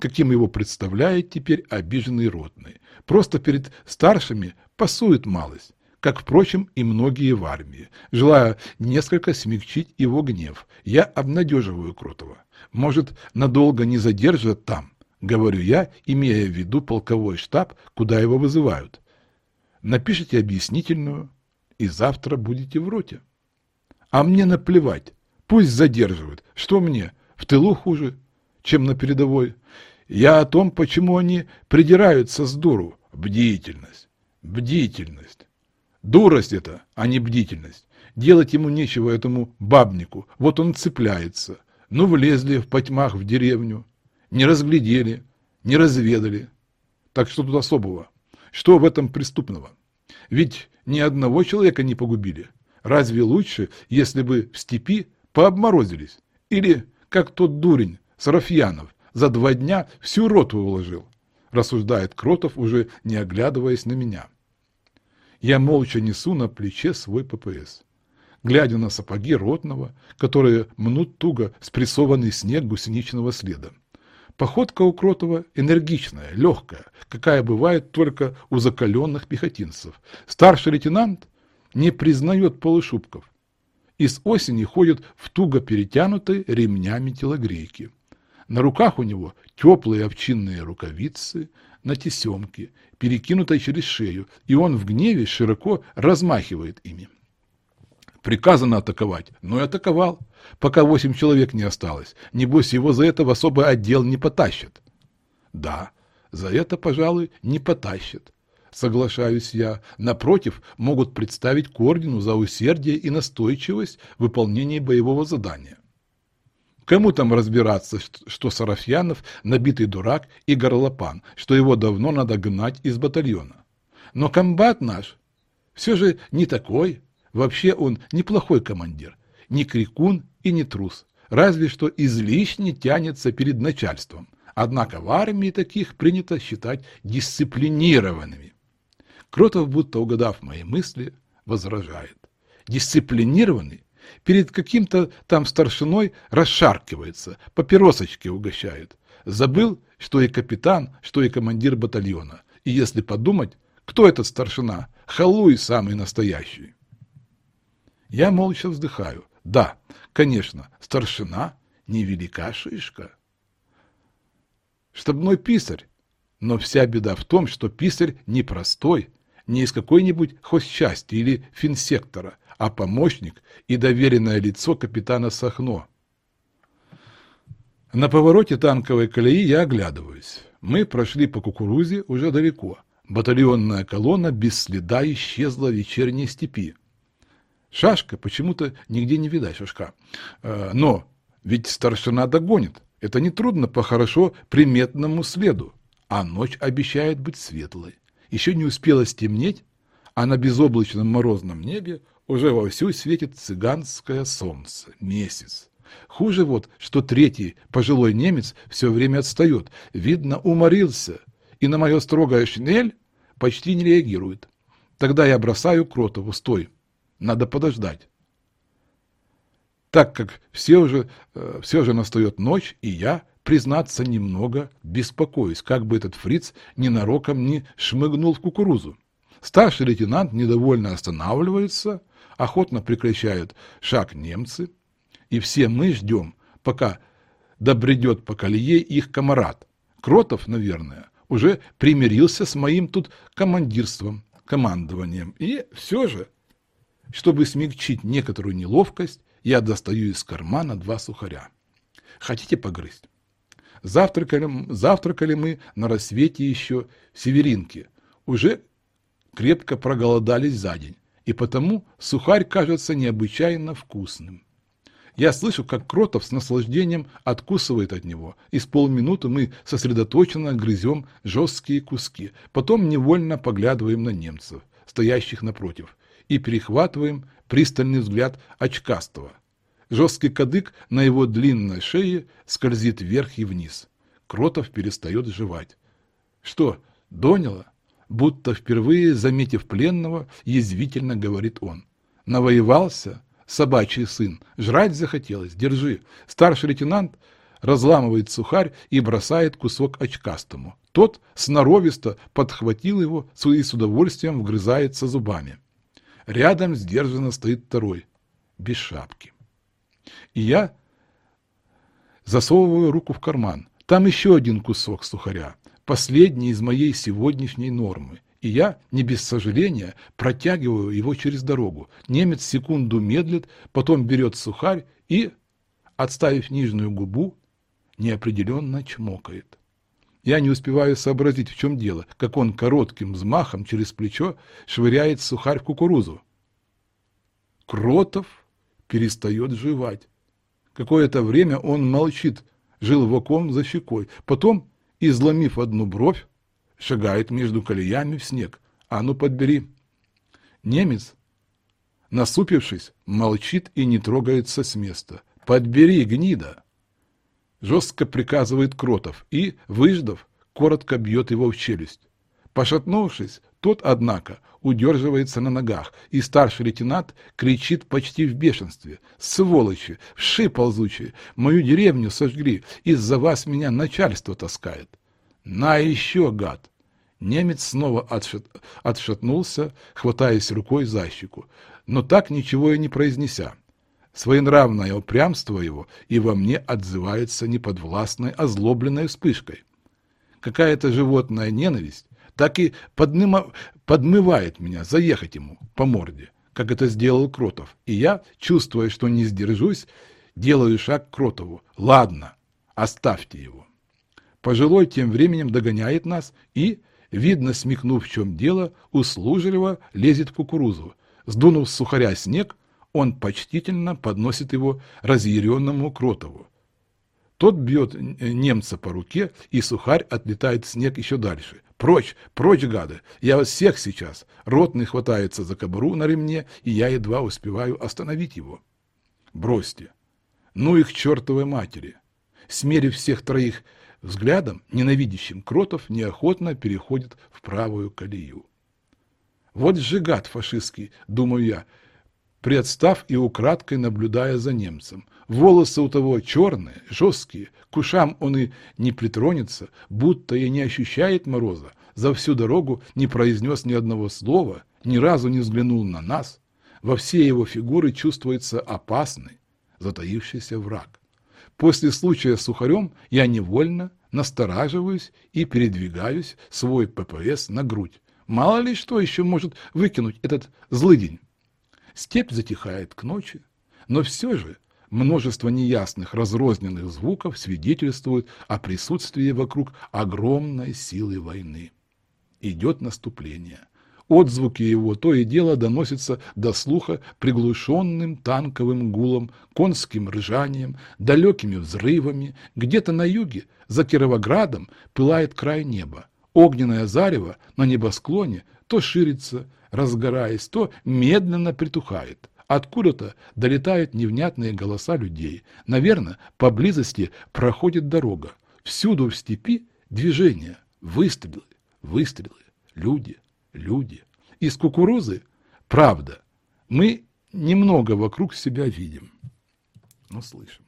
Speaker 1: каким его представляет теперь обиженный ротный. Просто перед старшими пасует малость, как, впрочем, и многие в армии. Желая несколько смягчить его гнев, я обнадеживаю Крутого. Может, надолго не задержат там, говорю я, имея в виду полковой штаб, куда его вызывают. Напишите объяснительную, и завтра будете в роте. А мне наплевать, пусть задерживают. Что мне, в тылу хуже, чем на передовой? Я о том, почему они придираются с дуру. Бдительность, бдительность. Дурость это, а не бдительность. Делать ему нечего этому бабнику. Вот он цепляется. Ну, влезли в потьмах в деревню. Не разглядели, не разведали. Так что тут особого? Что в этом преступного? Ведь ни одного человека не погубили. Разве лучше, если бы в степи пообморозились? Или, как тот дурень, Сарафьянов, за два дня всю роту уложил, рассуждает Кротов, уже не оглядываясь на меня. Я молча несу на плече свой ППС, глядя на сапоги ротного, которые мнут туго спрессованный снег гусеничного следа. Походка у Кротова энергичная, легкая, какая бывает только у закаленных пехотинцев. Старший лейтенант не признает полушубков. И с осени ходит в туго перетянутой ремнями телогрейки. На руках у него теплые овчинные рукавицы на тесемке, перекинутой через шею, и он в гневе широко размахивает ими. Приказано атаковать, но и атаковал, пока восемь человек не осталось. Небось, его за это в особый отдел не потащат. Да, за это, пожалуй, не потащат. Соглашаюсь я. Напротив, могут представить к ордену за усердие и настойчивость в выполнении боевого задания. Кому там разбираться, что Сарафьянов набитый дурак и горлопан, что его давно надо гнать из батальона. Но комбат наш все же не такой, Вообще он неплохой командир, не крикун и не трус, разве что излишне тянется перед начальством. Однако в армии таких принято считать дисциплинированными. Кротов, будто угадав мои мысли, возражает. Дисциплинированный перед каким-то там старшиной расшаркивается, папиросочки угощает. Забыл, что и капитан, что и командир батальона. И если подумать, кто этот старшина? Халуй самый настоящий. Я молча вздыхаю. Да, конечно, старшина невелика шишка. Штабной писарь. Но вся беда в том, что писарь не простой, не из какой-нибудь хозчасти или финсектора, а помощник и доверенное лицо капитана Сахно. На повороте танковой колеи я оглядываюсь. Мы прошли по кукурузе уже далеко. Батальонная колонна без следа исчезла в вечерней степи. Шашка почему-то нигде не видать, шашка. Э, но ведь старшина догонит. Это нетрудно по хорошо приметному следу. А ночь обещает быть светлой. Еще не успело стемнеть, а на безоблачном морозном небе уже вовсю светит цыганское солнце, месяц. Хуже вот, что третий пожилой немец все время отстает. Видно, уморился, и на мое строгое шинель почти не реагирует. Тогда я бросаю Кротову, стой, надо подождать. Так как все уже, э, все же настает ночь, и я, признаться, немного беспокоюсь, как бы этот фриц ненароком не шмыгнул в кукурузу. Старший лейтенант недовольно останавливается, охотно прекращают шаг немцы, и все мы ждем, пока добредет по колее их комарат. Кротов, наверное, уже примирился с моим тут командирством, командованием, и все же чтобы смягчить некоторую неловкость, я достаю из кармана два сухаря. Хотите погрызть? Завтракали, завтракали мы на рассвете еще в Северинке. Уже крепко проголодались за день, и потому сухарь кажется необычайно вкусным. Я слышу, как Кротов с наслаждением откусывает от него, и с полминуты мы сосредоточенно грызем жесткие куски, потом невольно поглядываем на немцев, стоящих напротив, и перехватываем пристальный взгляд очкастого. Жесткий кадык на его длинной шее скользит вверх и вниз. Кротов перестает жевать. Что, доняло? Будто впервые, заметив пленного, язвительно говорит он. Навоевался? Собачий сын. Жрать захотелось? Держи. Старший лейтенант разламывает сухарь и бросает кусок очкастому. Тот сноровисто подхватил его и с удовольствием вгрызается зубами. Рядом сдержанно стоит второй, без шапки. И я засовываю руку в карман. Там еще один кусок сухаря, последний из моей сегодняшней нормы. И я, не без сожаления, протягиваю его через дорогу. Немец секунду медлит, потом берет сухарь и, отставив нижнюю губу, неопределенно чмокает. Я не успеваю сообразить, в чем дело, как он коротким взмахом через плечо швыряет сухарь в кукурузу. Кротов перестает жевать. Какое-то время он молчит, желваком за щекой. Потом, изломив одну бровь, шагает между колеями в снег. А ну подбери. Немец, насупившись, молчит и не трогается с места. Подбери, гнида! Жестко приказывает Кротов и, выждав, коротко бьет его в челюсть. Пошатнувшись, тот, однако, удерживается на ногах, и старший лейтенант кричит почти в бешенстве. «Сволочи! Вши ползучие! Мою деревню сожгли! Из-за вас меня начальство таскает!» «На еще, гад!» Немец снова отшат... отшатнулся, хватаясь рукой за щеку, но так ничего и не произнеся. Своенравное упрямство его и во мне отзывается неподвластной озлобленной вспышкой. Какая-то животная ненависть так и подныма... подмывает меня заехать ему по морде, как это сделал Кротов. И я, чувствуя, что не сдержусь, делаю шаг к Кротову. Ладно, оставьте его. Пожилой тем временем догоняет нас и, видно, смекнув, в чем дело, услужливо лезет в кукурузу. Сдунув с сухаря снег, он почтительно подносит его разъяренному Кротову. Тот бьет немца по руке, и сухарь отлетает в снег еще дальше. Прочь, прочь, гады! Я вас всех сейчас! Ротный хватается за кобуру на ремне, и я едва успеваю остановить его. Бросьте! Ну их чертовой матери! Смерив всех троих взглядом, ненавидящим Кротов неохотно переходит в правую колею. Вот же гад фашистский, думаю я, представ и украдкой наблюдая за немцем. Волосы у того черные, жесткие, к ушам он и не притронется, будто и не ощущает мороза, за всю дорогу не произнес ни одного слова, ни разу не взглянул на нас. Во всей его фигуре чувствуется опасный, затаившийся враг. После случая с Сухарем я невольно настораживаюсь и передвигаюсь свой ППС на грудь. Мало ли что еще может выкинуть этот злыдень. Степь затихает к ночи, но все же множество неясных разрозненных звуков свидетельствует о присутствии вокруг огромной силы войны. Идет наступление. Отзвуки его то и дело доносятся до слуха приглушенным танковым гулом, конским ржанием, далекими взрывами. Где-то на юге, за Кировоградом, пылает край неба. Огненное зарево на небосклоне то ширится, разгораясь, то медленно притухает. Откуда-то долетают невнятные голоса людей. Наверное, поблизости проходит дорога. Всюду в степи движение, выстрелы, выстрелы, люди, люди. Из кукурузы, правда, мы немного вокруг себя видим, но слышим.